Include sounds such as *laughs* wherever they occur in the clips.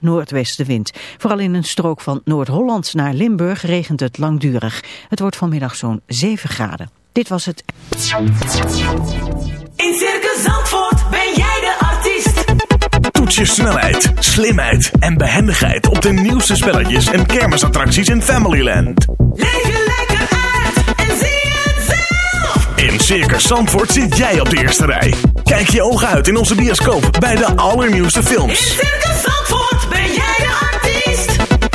noordwestenwind. Vooral in een strook van Noord-Holland naar Limburg regent het langdurig. Het wordt vanmiddag zo'n 7 graden. Dit was het. In Circus Zandvoort ben jij de artiest. Toets je snelheid, slimheid en behendigheid op de nieuwste spelletjes en kermisattracties in Familyland. Leef je lekker uit en zie het zelf. In Circus Zandvoort zit jij op de eerste rij. Kijk je ogen uit in onze bioscoop bij de allernieuwste In films. Circus Zandvoort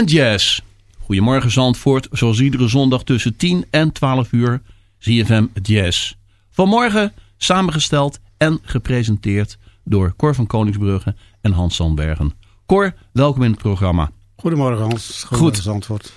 En jazz. Goedemorgen Zandvoort, zoals iedere zondag tussen 10 en 12 uur, ZFM Jazz. Vanmorgen samengesteld en gepresenteerd door Cor van Koningsbrugge en Hans Sandbergen. Cor, welkom in het programma. Goedemorgen Hans, Goed. antwoord.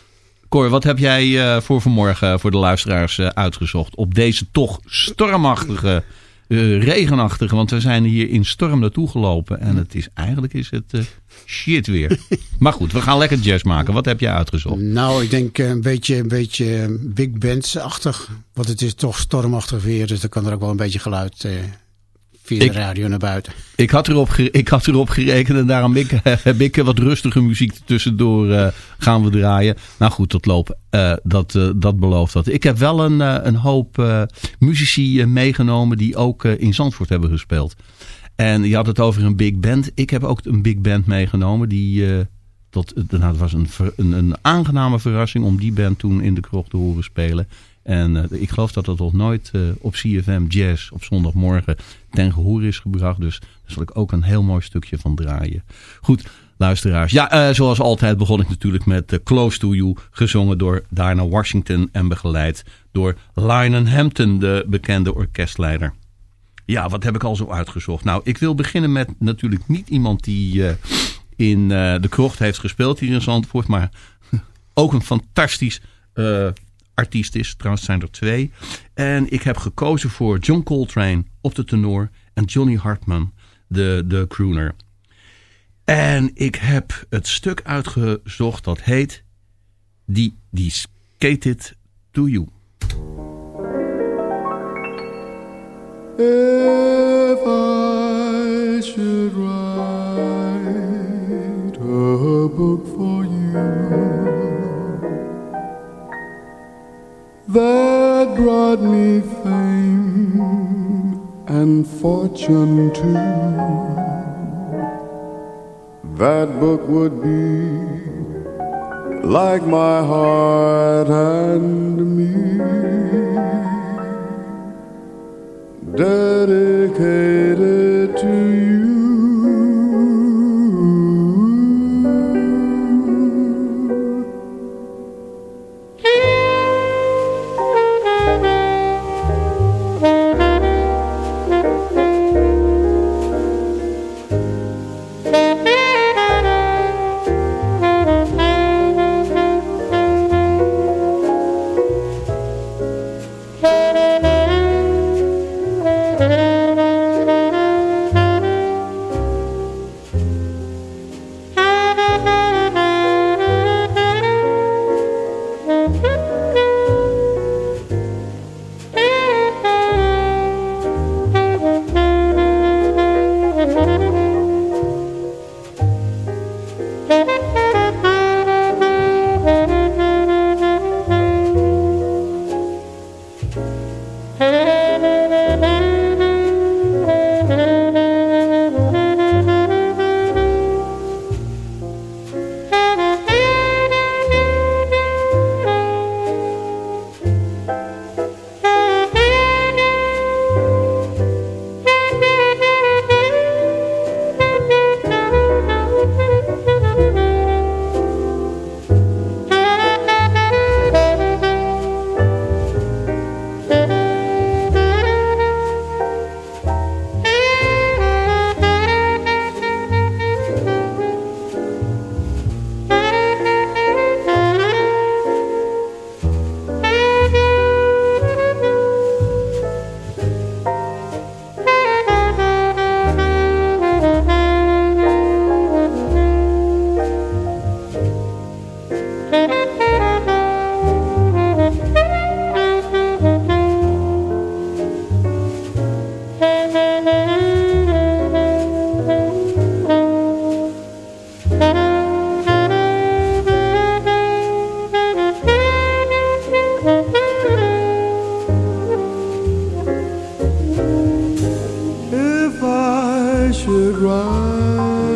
Cor, wat heb jij eh, voor vanmorgen voor de luisteraars eh, uitgezocht op deze toch stormachtige, eh, regenachtige, want we zijn hier in storm naartoe gelopen en het is eigenlijk is het eh, shit weer. *laughs* maar goed, we gaan lekker jazz maken. Wat heb jij uitgezocht? Nou, ik denk eh, een beetje, een beetje big bands-achtig. Want het is toch stormachtig weer, dus dan kan er ook wel een beetje geluid via Ik- de radio naar buiten. Ik had erop, ik had erop gerekend en daarom ik, *laughs* heb ik wat rustige muziek tussendoor eh, gaan we draaien. Nou goed, dat lopen, eh, dat, eh, dat belooft dat. Ik heb wel een, een hoop muzici meegenomen die ook in Zandvoort hebben gespeeld. En je had het over een big band. Ik heb ook een big band meegenomen die... eh, dat, nou, het was een, een, een aangename verrassing om die band toen in de krocht te horen spelen. En eh, ik geloof dat dat nog nooit eh, op CFM Jazz op zondagmorgen ten gehoor is gebracht. Dus daar zal ik ook een heel mooi stukje van draaien. Goed, luisteraars. Ja, eh, zoals altijd begon ik natuurlijk met Close to You. Gezongen door Diana Washington en begeleid door Lionel Hampton, de bekende orkestleider. Ja, wat heb ik al zo uitgezocht? Nou, ik wil beginnen met natuurlijk niet iemand die in de krocht heeft gespeeld hier in Zandvoort. Maar *laughs* ook een fantastisch artiest is. Trouwens zijn er twee. En ik heb gekozen voor John Coltrane op de tenor. En Johnny Hartman, de, de crooner. En ik heb het stuk uitgezocht dat heet Die, die Skated to You. If I should write a book for you that brought me fame and fortune too, that book would be like my heart and me. Dedicated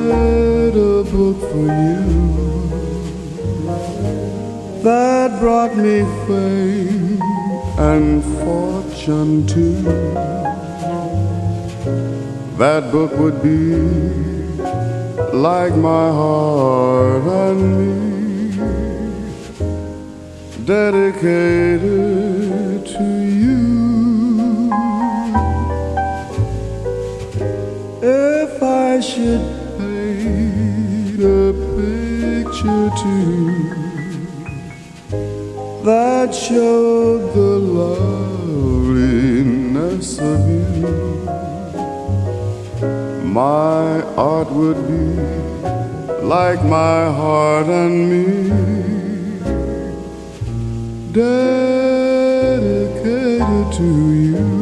write a book for you that brought me fame and fortune too, that book would be like my heart and me, dedicated If I should paint a picture to that showed the loveliness of you, my art would be like my heart and me, dedicated to you.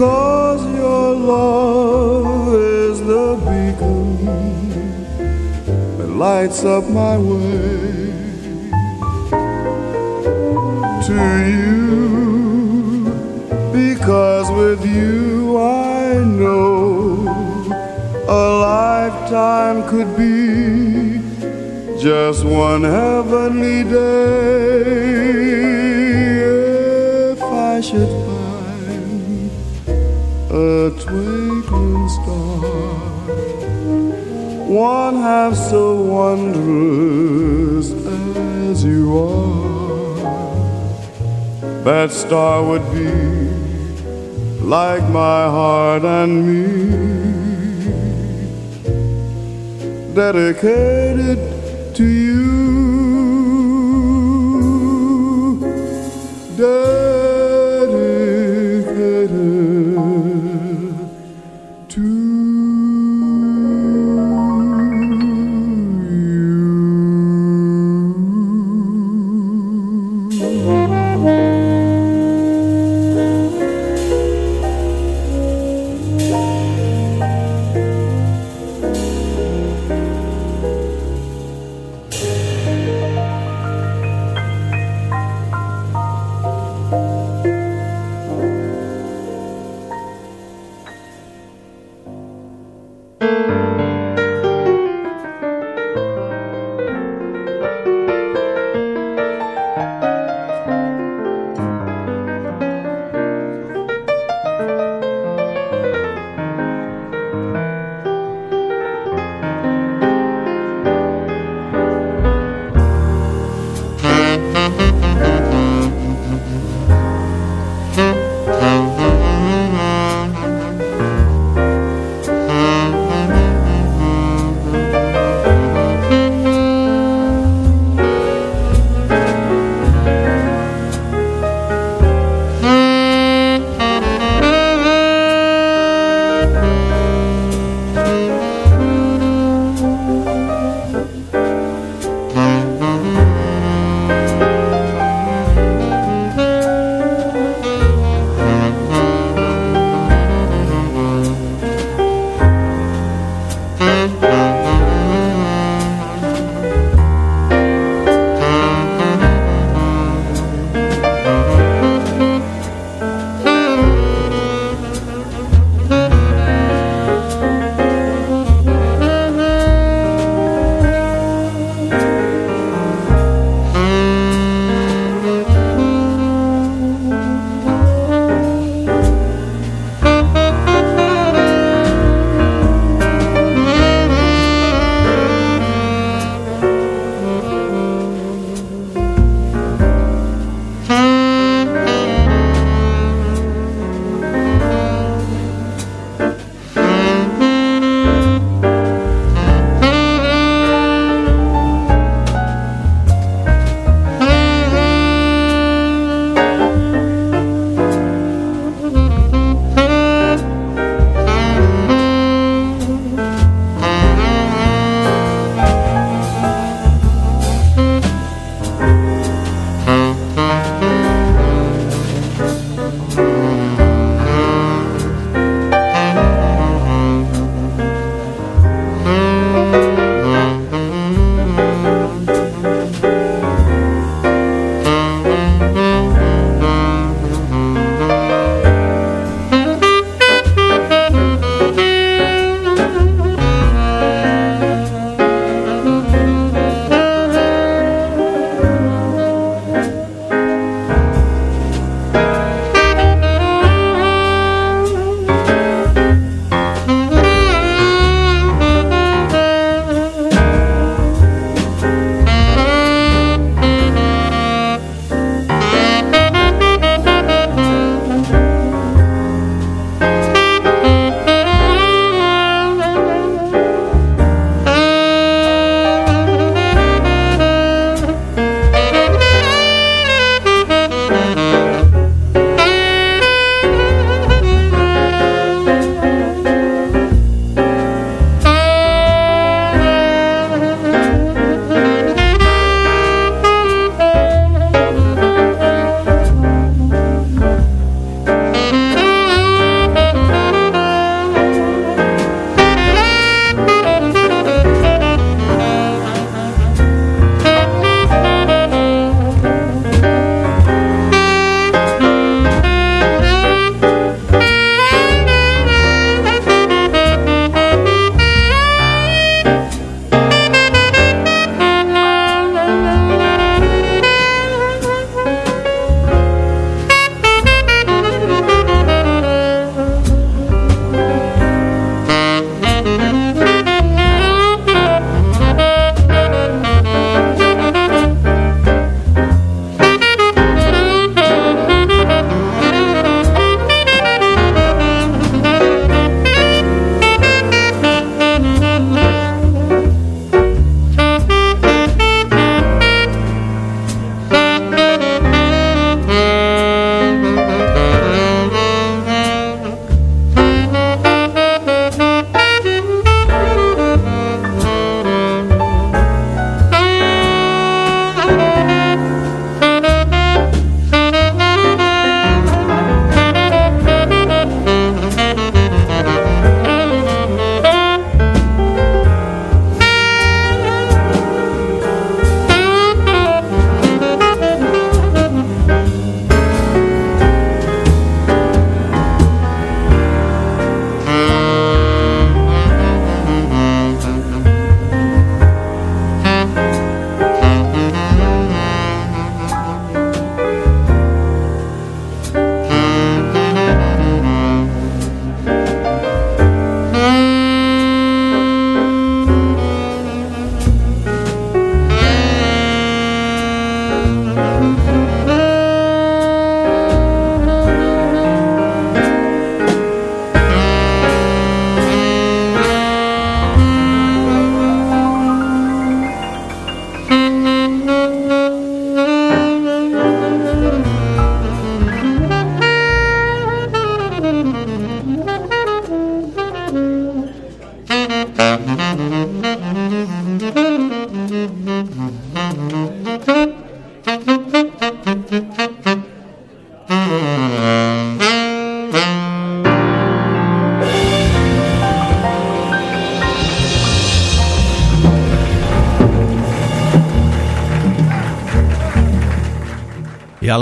Because your love is the beacon that lights up my way to you. Because with you I know a lifetime could be just one heavenly day. If I should a twinkling star. One half so wondrous as you are. That star would be like my heart and me, dedicated to you,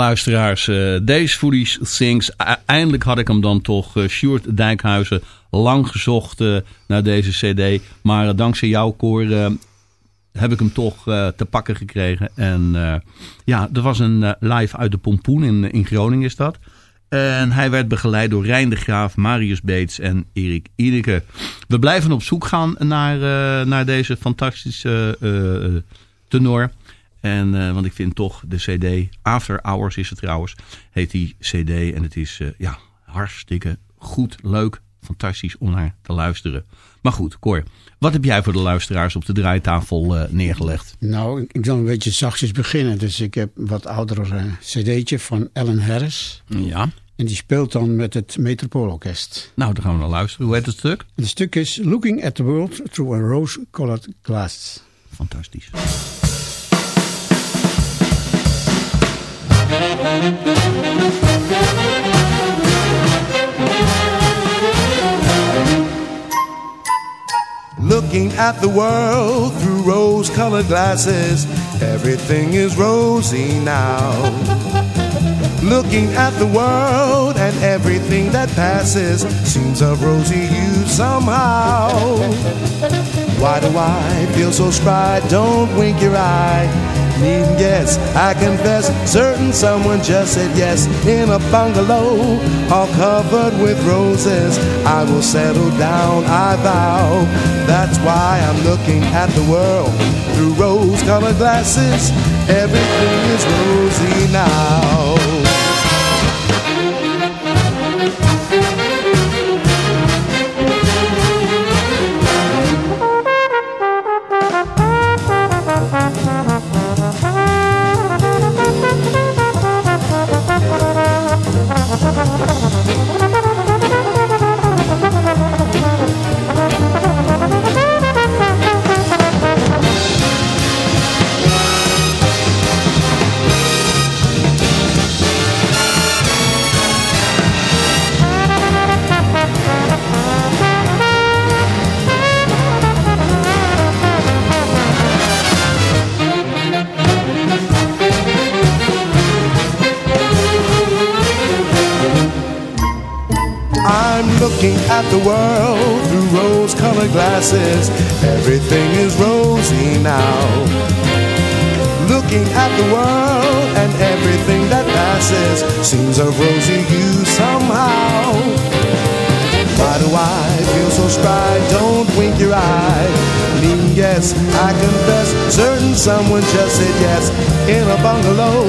luisteraars. eh Deze Foodies Things. E- Eindelijk had ik hem dan toch. eh Sjoerd Dijkhuizen. Lang gezocht eh, naar deze cd. Maar dankzij jou, Cor, eh, heb ik hem toch te pakken gekregen. En ja, er was een live uit de Pompoen. In, in Groningen is dat. En hij werd begeleid door Rijn de Graaf, Marius Beets en Erik Ineke. We blijven op zoek gaan naar, naar deze fantastische tenor. En, eh, want ik vind toch de cd, After Hours is het trouwens, heet die cd. En het is eh, ja, hartstikke goed, leuk, fantastisch om naar te luisteren. Maar goed, Cor, wat heb jij voor de luisteraars op de draaitafel eh, neergelegd? Nou, ik- zal een beetje zachtjes beginnen. Dus ik heb wat ouder cd'tje van Ellen Harris. Ja. En die speelt dan met het Metropoolorkest. Nou, dan gaan we naar luisteren. Hoe heet het stuk? Het stuk is Looking at the World Through a Rose-Colored Glass. Fantastisch. Looking at the world through rose colored glasses, everything is rosy now. Looking at the world and everything that passes seems of rosy hue somehow. Why do I feel so spry? Don't wink your eye. Mean yes, I confess, certain someone just said yes in a bungalow, all covered with roses. I will settle down, I vow. That's why I'm looking at the world through rose-colored glasses. Everything is rosy now. Looking at the world through rose colored glasses. Everything is rosy now. Looking at the world and everything that passes seems of rosy hue somehow. Why do I feel so spry? Don't wink your eye. Mean yes, I confess, certain someone just said yes in a bungalow,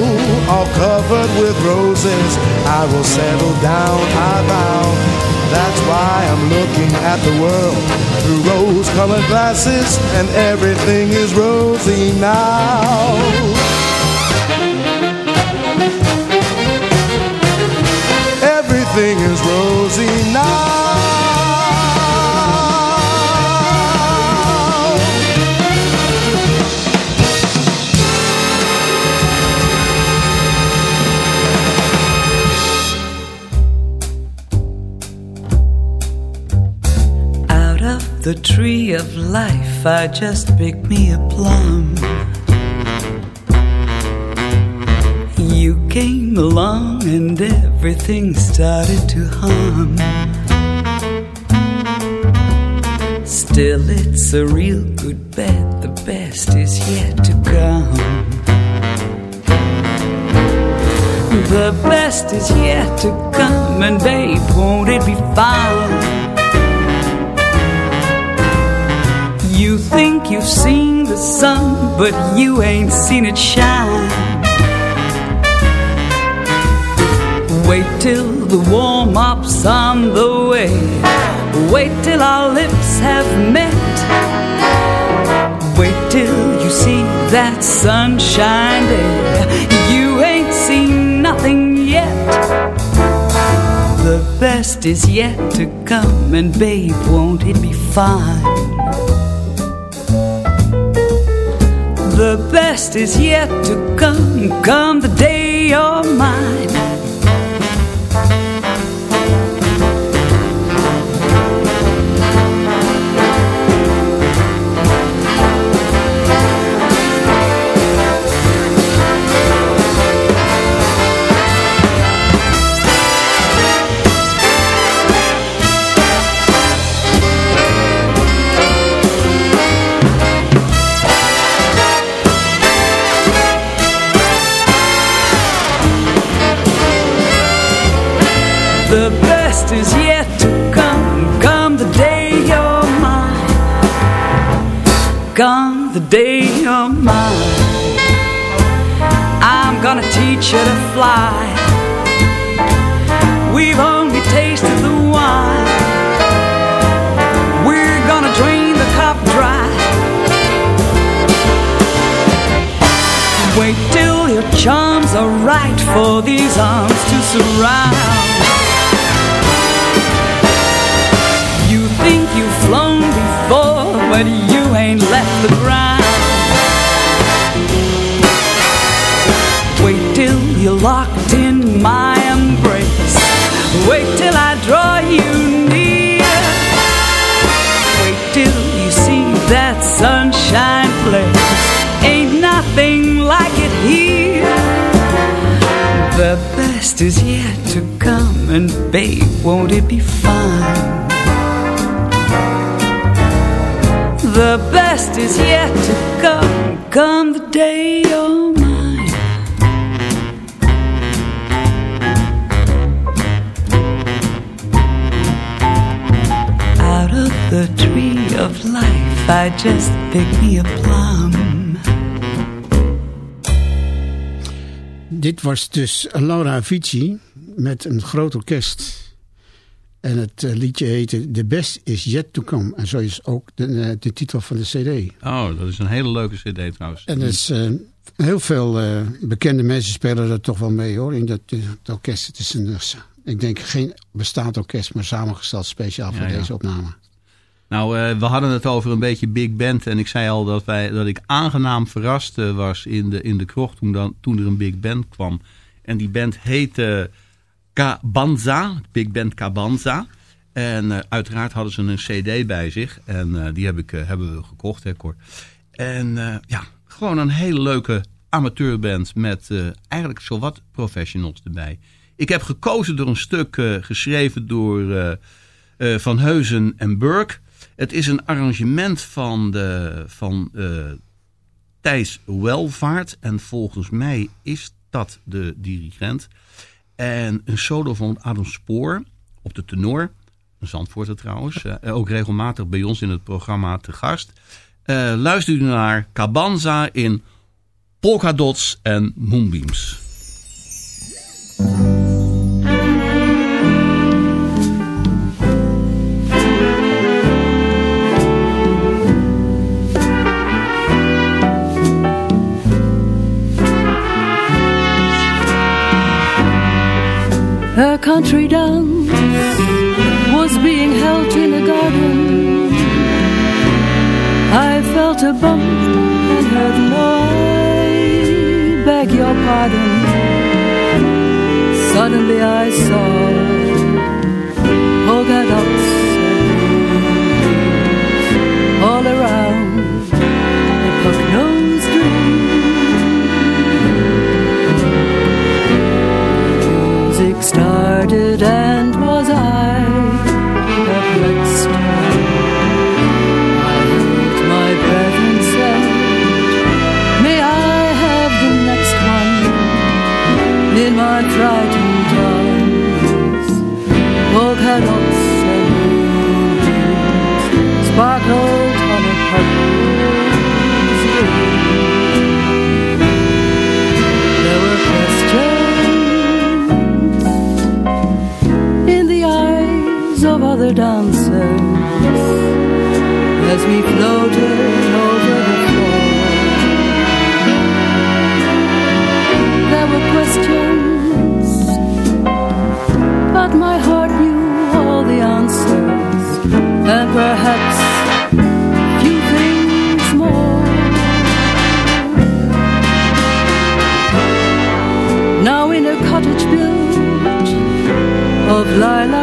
all covered with roses. I will settle down, I vow. That's why I'm looking at the world through rose-colored glasses, and everything is rosy now. Everything is rosy now. The tree of life, I just picked me a plum. You came along and everything started to hum. Still, it's a real good bet, the best is yet to come. The best is yet to come, and babe, won't it be fine? You've seen the sun, but you ain't seen it shine. Wait till the warm up's on the way. Wait till our lips have met. Wait till you see that sunshine day. You ain't seen nothing yet. The best is yet to come, and babe, won't it be fine? The best is yet to come, come the day you're mine. The day you're mine. I'm gonna teach you to fly. We've only tasted the wine. We're gonna drain the cup dry. Wait till your charms are right for these arms to surround. Ain't left the ground. Wait till you're locked in my embrace. Wait till I draw you near. Wait till you see that sunshine place. Ain't nothing like it here. The best is yet to come, and babe, won't it be fine? The best is yet to come, come the day you're mine. Out of the tree of life, I just picked me a plum. Dit was dus Laura Vici met een groot orkest. En het eh, liedje heette The Best Is Yet To Come. En zo is ook de, eh, de titel van de cd. Oh, dat is een hele leuke cd trouwens. En is, eh, heel veel bekende mensen spelen er toch wel mee hoor. In dat, dat orkest. Het is een, ik denk geen bestaand orkest, maar samengesteld speciaal voor Ja, ja. deze opname. Nou, we hadden het over een beetje big band. En ik zei al dat, wij, dat ik aangenaam verrast was in de, in de krocht toen, dan, toen er een big band kwam. En die band heette Cabanza, Big Band Cabanza. En eh, uiteraard hadden ze een cd bij zich. En eh, die heb ik, eh, hebben we gekocht, hè Cor. En ja, gewoon een hele leuke amateurband met eigenlijk zowat professionals erbij. Ik heb gekozen door een stuk geschreven door Van Heuzen en Burke. Het is een arrangement van, de, van Thijs Welvaart. En volgens mij is dat de dirigent. En een solo van Adam Spoor op de tenor. Een Zandvoorter trouwens. eh, ook regelmatig bij ons in het programma te gast. Eh luister u naar Cabanza in Polkadots en Moonbeams. Country dance was being held in a garden. I felt a bump and heard I beg your pardon. Suddenly I saw polka dots as we floated over the floor. There were questions, but my heart knew all the answers, and perhaps few things more. Now in a cottage built of lilacs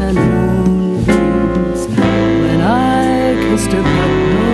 and moonbeams when I kissed a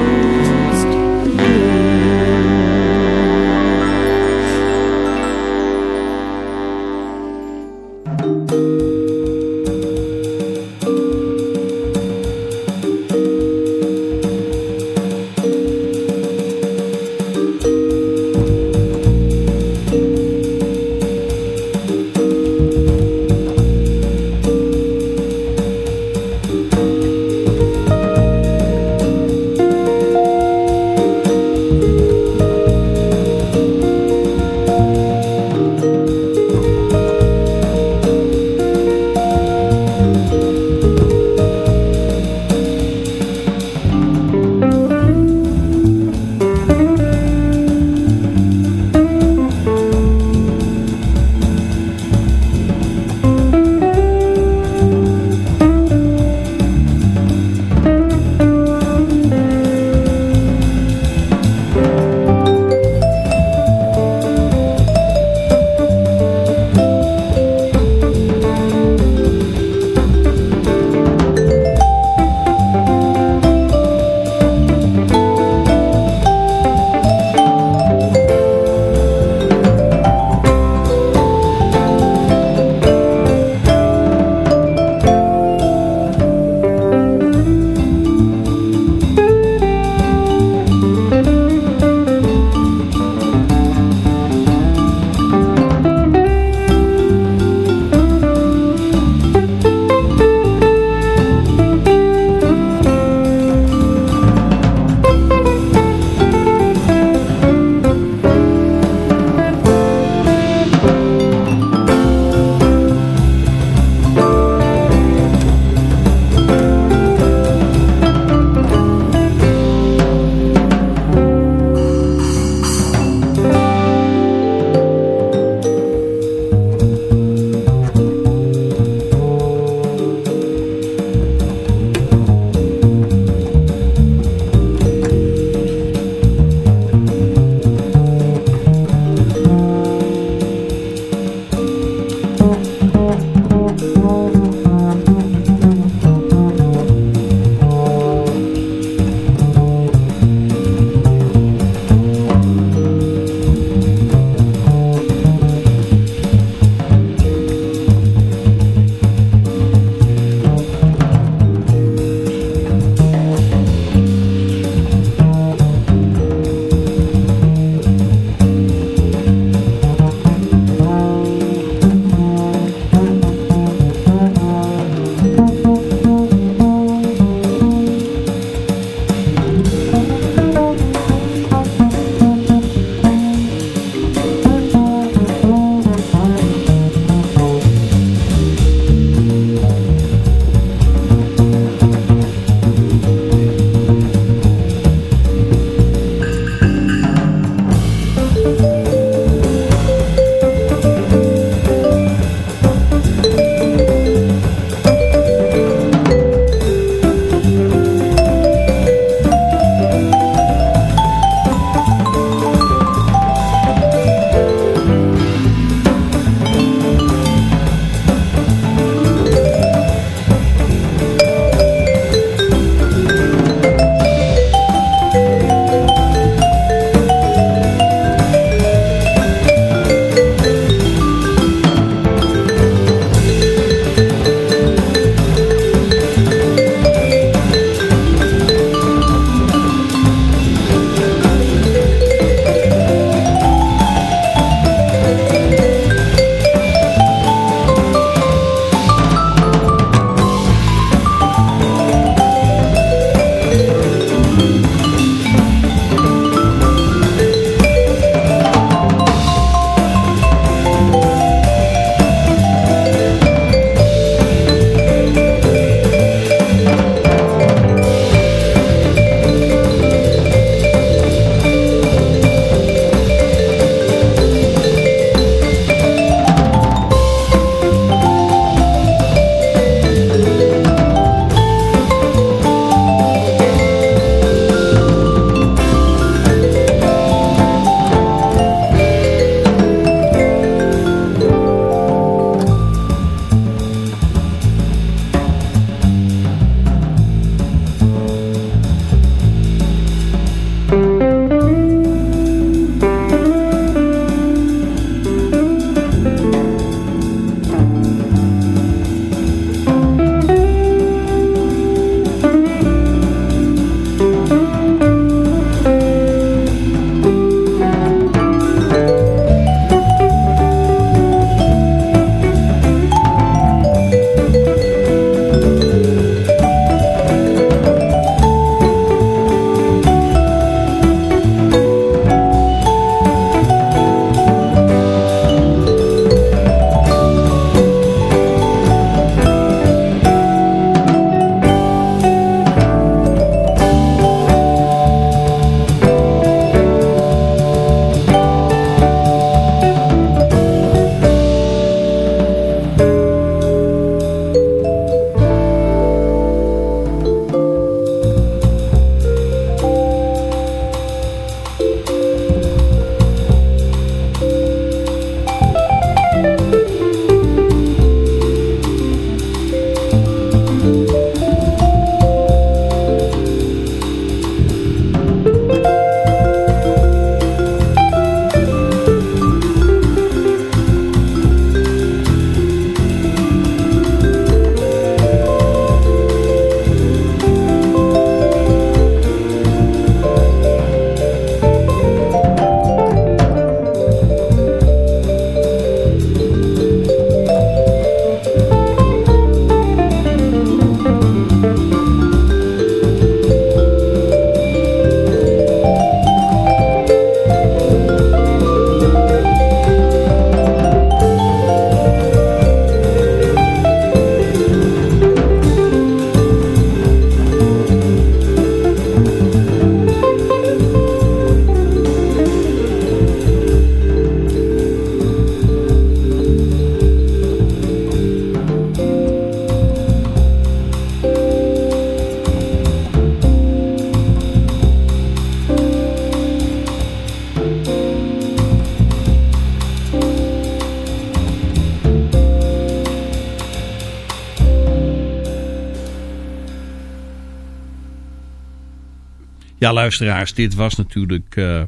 Ja, luisteraars, dit was natuurlijk eh,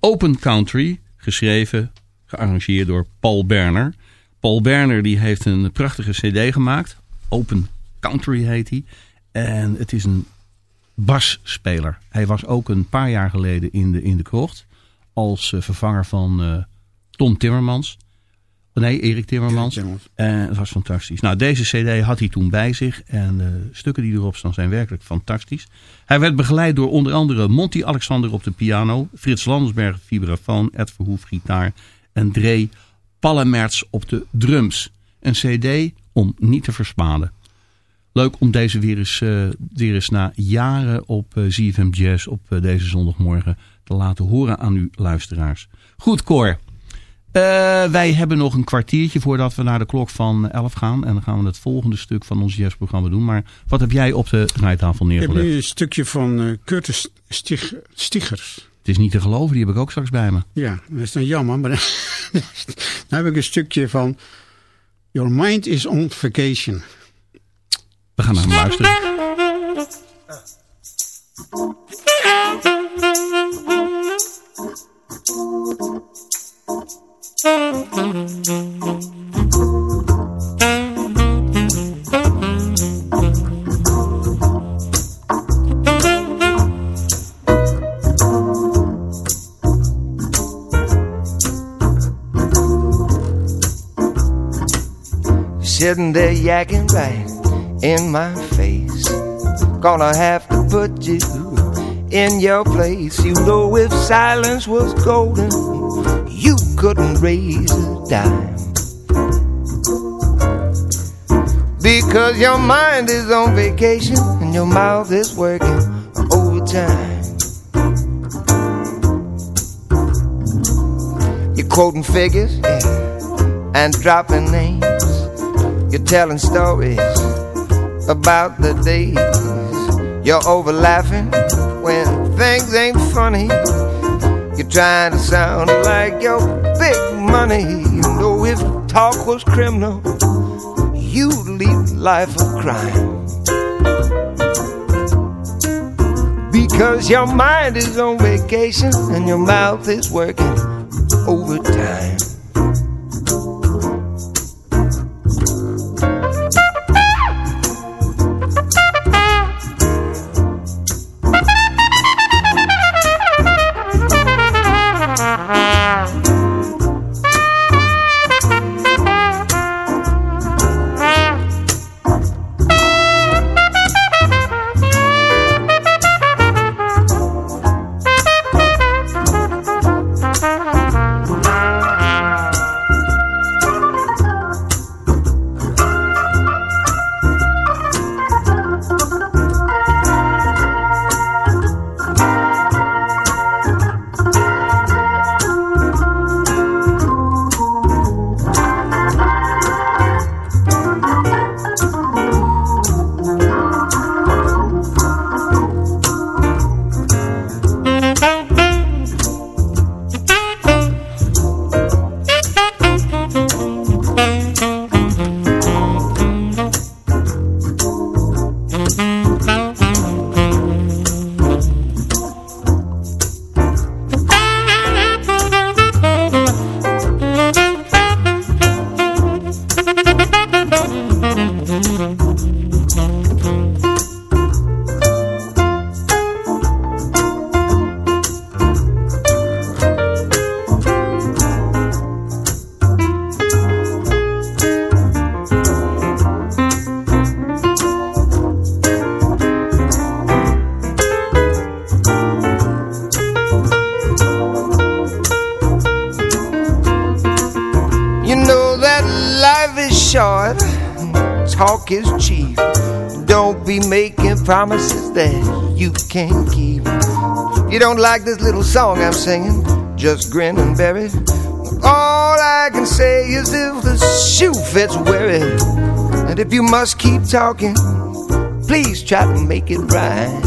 Open Country, geschreven, gearrangeerd door Paul Berner. Paul Berner die heeft een prachtige cd gemaakt. Open Country heet hij. En het is een basspeler. Hij was ook een paar jaar geleden in de, in de krocht als eh, vervanger van eh, Tom Timmermans. Nee, Erik Timmermans. Erik Timmermans. En het was fantastisch. Nou, deze cd had hij toen bij zich. En de stukken die erop staan zijn werkelijk fantastisch. Hij werd begeleid door onder andere Monty Alexander op de piano. Frits Landersberg vibrafoon. Ed Verhoef gitaar. En Dre Pallemerts op de drums. Een cd om niet te versmaden. Leuk om deze weer eens, eh, weer eens na jaren op eh, ZFM Jazz op eh, deze zondagmorgen te laten horen aan uw luisteraars. Goed, Cor. Eh, wij hebben nog een kwartiertje voordat we naar de klok van 11 gaan. En dan gaan we het volgende stuk van ons jazzprogramma doen. Maar wat heb jij op de draaitafel Ik heb neergelegd? nu een stukje van eh, Curtis Stig Stigers. Het is niet te geloven, die heb ik ook straks bij me. Ja, dat is dan jammer, maar *laughs* dan heb ik een stukje van Your Mind is on Vacation. We gaan naar hem luisteren. Sitting there yakking right in my face. Gonna have to put you in your place. You know, if silence was golden, couldn't raise a dime. Because your mind is on vacation and your mouth is working overtime. You're quoting figures yeah, and dropping names. You're telling stories about the days. You're over laughing when things ain't funny. You're trying to sound like you're big money. You know, if talk was criminal, you'd lead life of crime. Because your mind is on vacation and your mouth is working overtime. Promises that you can't keep. You don't like this little song I'm singing, just grin and bear it. All I can say is if the shoe fits, wear it. And if you must keep talking, please try to make it right.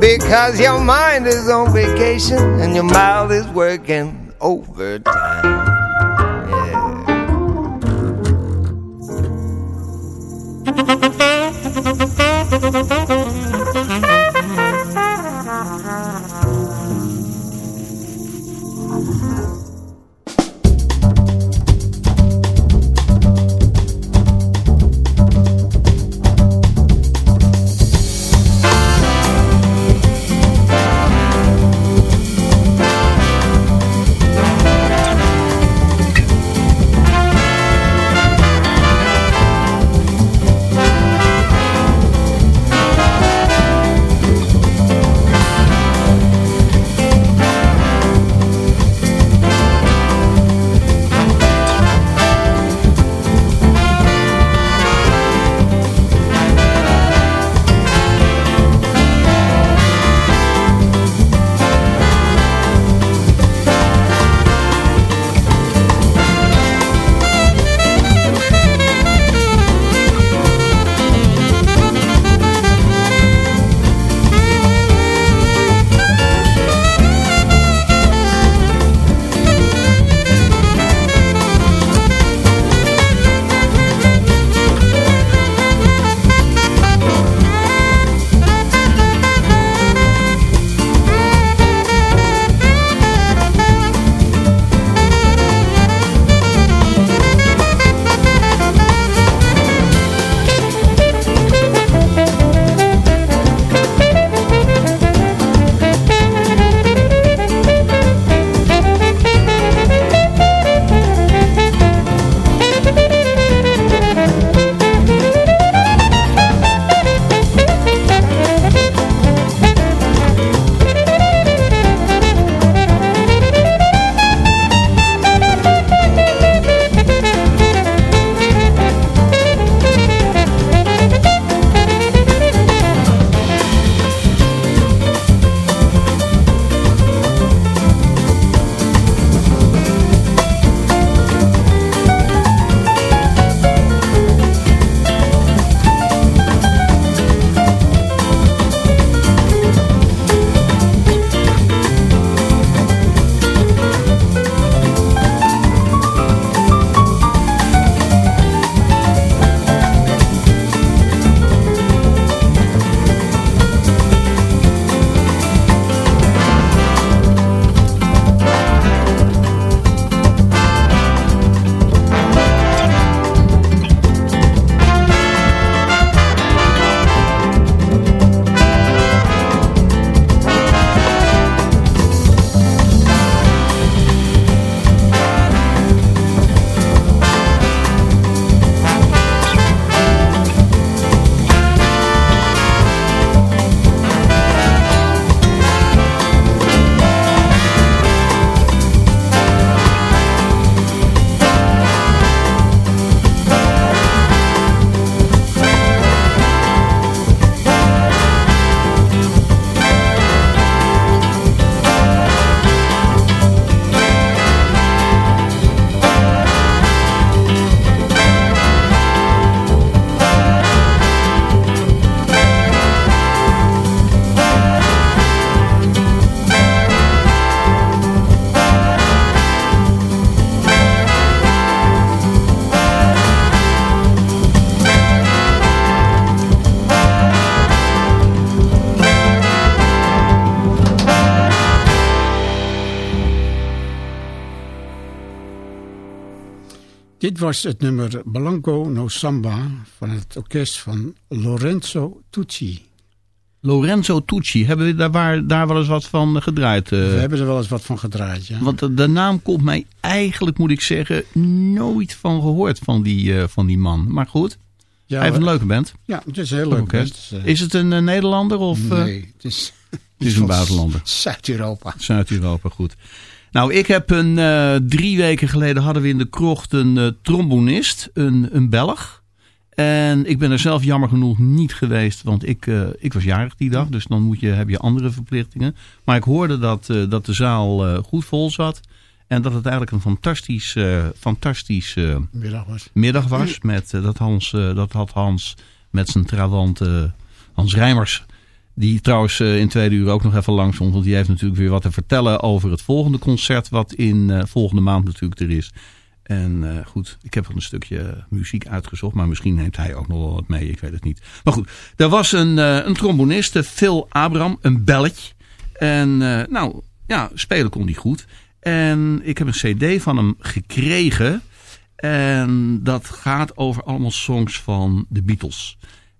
Because your mind is on vacation and your mouth is working overtime. Dit was het nummer Blanco no Samba van het orkest van Lorenzo Tucci. Lorenzo Tucci, hebben we daar, waar, daar wel eens wat van gedraaid? We hebben er wel eens wat van gedraaid, ja. Want de, de naam komt mij eigenlijk, moet ik zeggen, nooit van gehoord van die, eh, van die man. Maar goed, Ja, hij heeft een leuke band. Ja, het is een heel leuk Orkest. orkest. Eh, Is het een eh, Nederlander of... eh, Nee, het is, het is een buitenlander. Zuid-Europa. Zuid-Europa, goed. Nou, ik heb een eh, drie weken geleden hadden we in de krocht een eh, trombonist, een, een Belg. En ik ben er zelf jammer genoeg niet geweest, want ik, eh, ik was jarig die dag. Dus dan moet je, heb je andere verplichtingen. Maar ik hoorde dat, dat de zaal goed vol zat. En dat het eigenlijk een fantastisch, fantastisch Middag was. middag was. Met, dat, Hans, dat had Hans met zijn trawant Hans Rijmers. Die trouwens eh, in tweede uur ook nog even langs stond. Want die heeft natuurlijk weer wat te vertellen over het volgende concert. Wat in eh, volgende maand natuurlijk er is. En eh, goed, ik heb wel een stukje muziek uitgezocht. Maar misschien neemt hij ook nog wel wat mee. Ik weet het niet. Maar goed, er was een, een tromboniste. Phil Abram. Een belletje. En nou, ja, spelen kon hij goed. En ik heb een cd van hem gekregen. En dat gaat over allemaal songs van de Beatles.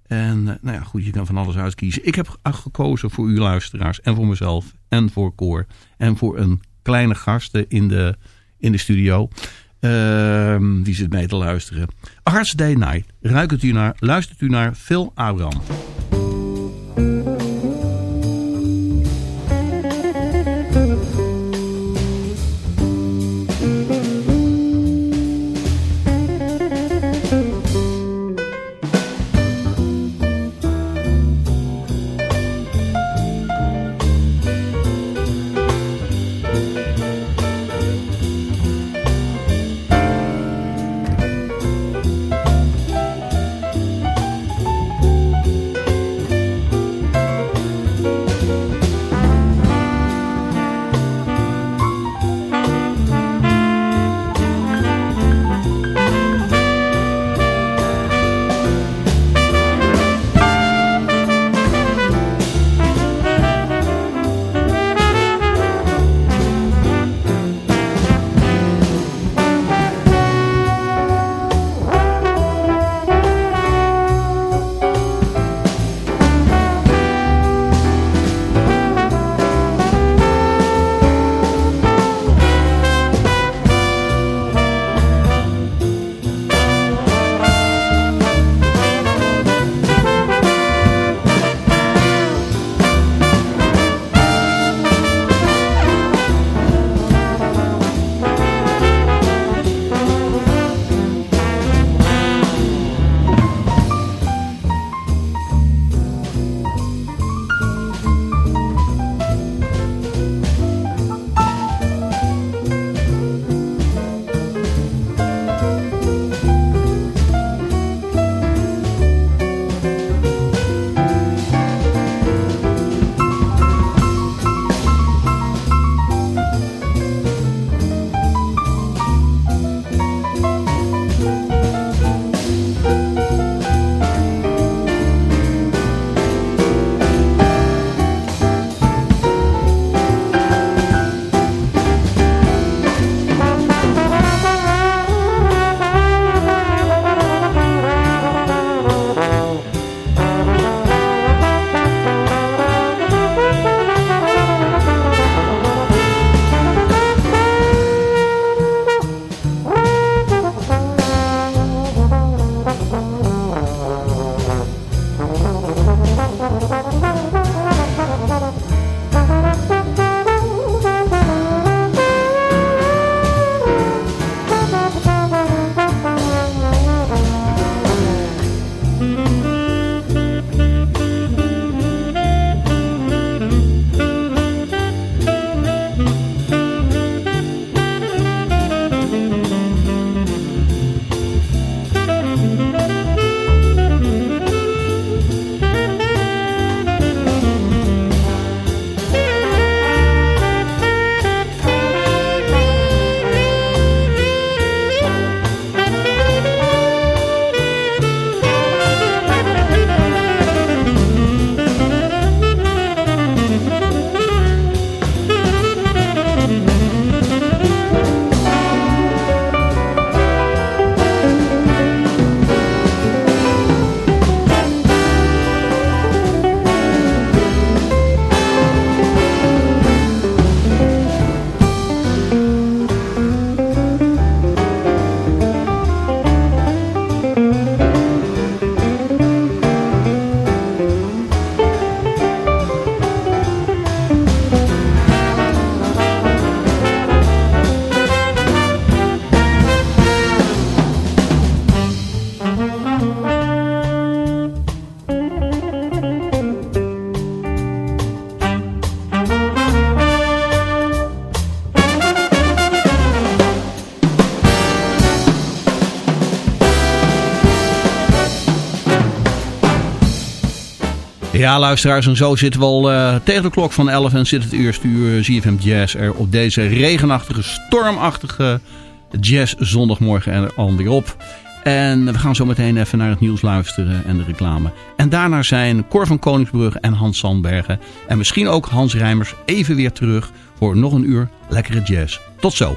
En eh, nou ja, goed, je kan van alles uitkiezen. Ik heb gekozen voor u luisteraars en voor mezelf en voor Koor. En voor een kleine gasten in de, in de studio. Ehm, die zit mee te luisteren. A Hard's Day Night. U naar, luistert u naar Phil Abraham. Ja, luisteraars, en zo zitten we al eh, tegen de klok van 11 en zit het eerste uur ZFM Jazz er op deze regenachtige, stormachtige jazz zondagmorgen er alweer op. En we gaan zo meteen even naar het nieuws luisteren en de reclame. En daarna zijn Cor van Koningsbrug en Hans Sandbergen en misschien ook Hans Rijmers even weer terug voor nog een uur lekkere jazz. Tot zo.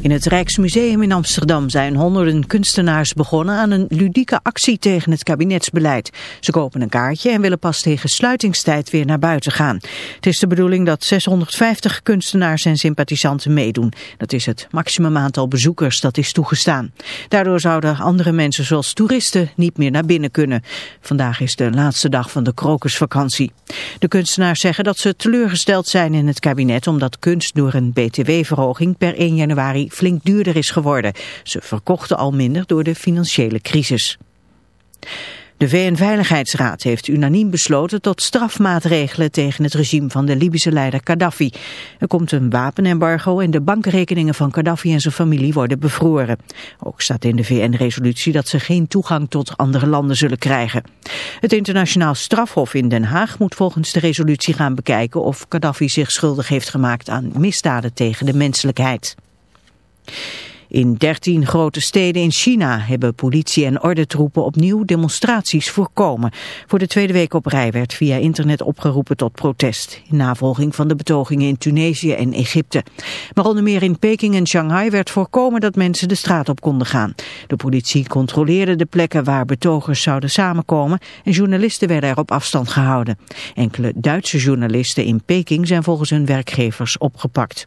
In het Rijksmuseum in Amsterdam zijn honderden kunstenaars begonnen aan een ludieke actie tegen het kabinetsbeleid. Ze kopen een kaartje en willen pas tegen sluitingstijd weer naar buiten gaan. Het is de bedoeling dat 650 kunstenaars en sympathisanten meedoen. Dat is het maximum aantal bezoekers dat is toegestaan. Daardoor zouden andere mensen zoals toeristen niet meer naar binnen kunnen. Vandaag is de laatste dag van de krokusvakantie. De kunstenaars zeggen dat ze teleurgesteld zijn in het kabinet omdat kunst door een btw-verhoging per 1 flink duurder is geworden. Ze verkochten al minder door de financiële crisis. De VN-veiligheidsraad heeft unaniem besloten tot strafmaatregelen tegen het regime van de Libische leider Gaddafi. Er komt een wapenembargo en de bankrekeningen van Gaddafi en zijn familie worden bevroren. Ook staat in de VN-resolutie dat ze geen toegang tot andere landen zullen krijgen. Het internationaal strafhof in Den Haag moet volgens de resolutie gaan bekijken of Gaddafi zich schuldig heeft gemaakt aan misdaden tegen de menselijkheid. In 13 grote steden in China hebben politie en ordentroepen opnieuw demonstraties voorkomen. Voor de tweede week op rij werd via internet opgeroepen tot protest. In navolging van de betogingen in Tunesië en Egypte. Maar onder meer in Peking en Shanghai werd voorkomen dat mensen de straat op konden gaan. De politie controleerde de plekken waar betogers zouden samenkomen en journalisten werden er op afstand gehouden. Enkele Duitse journalisten in Peking zijn volgens hun werkgevers opgepakt.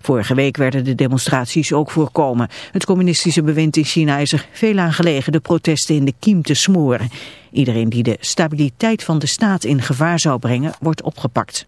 Vorige week werden de demonstraties ook voorkomen. Het communistische bewind in China is er veel aan gelegen de protesten in de kiem te smoren. Iedereen die de stabiliteit van de staat in gevaar zou brengen, wordt opgepakt.